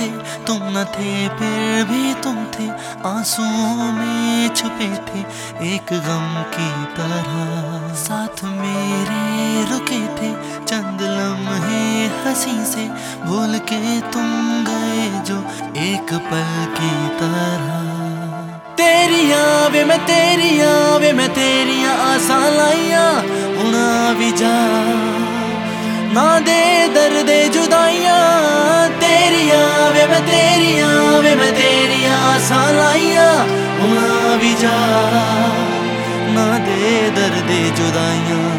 थे, तुम न थे, फिर भी तुम थे। आंसुओं में छुपे थे, एक गम की तरह। साथ मेरे रुके थे, चंद लम्हे हँसी से। भूल के तुम गए जो एक पल की तरह। तेरिया वे मैं तेरिया वे मैं, तेरिया आसा लाइया हुना भी जा। ना दे दर्द जुदाइया। तेरिया वे मैं तेरिया वे मैं तेरिया आसा लाइया हुना भी जा ना दे दर्द जुदाइया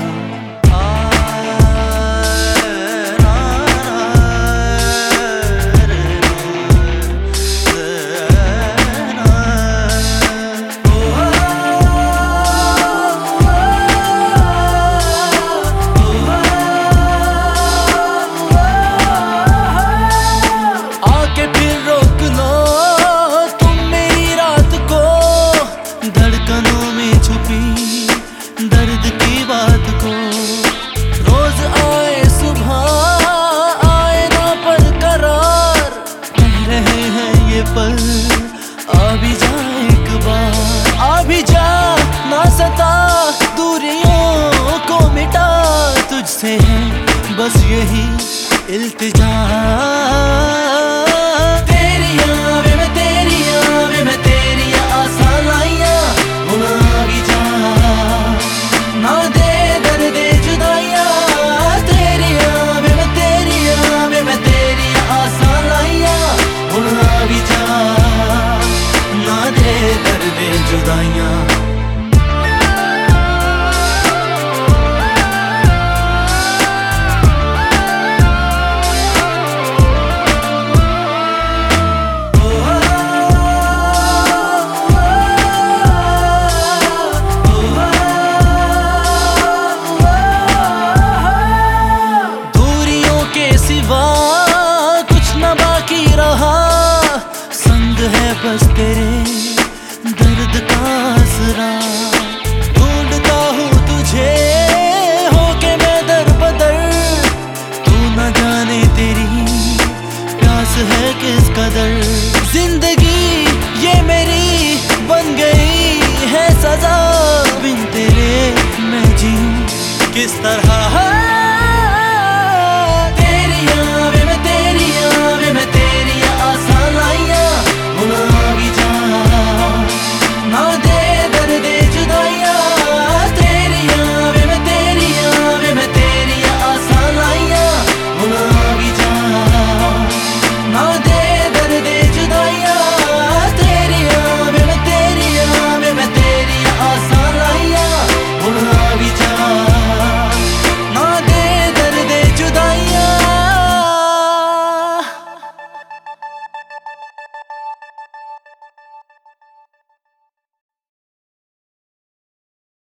ये पल। आ भी जा एक बार। आ भी जा, ना सता, दूरियों को मिटा। तुझसे है बस यही इल्तिजा। के सिवा कुछ न बाकी रहा। संग है बस तेरे। कदर ज़िंदगी ये मेरी बन गई है सजा। बिन तेरे मैं जी। किस तरह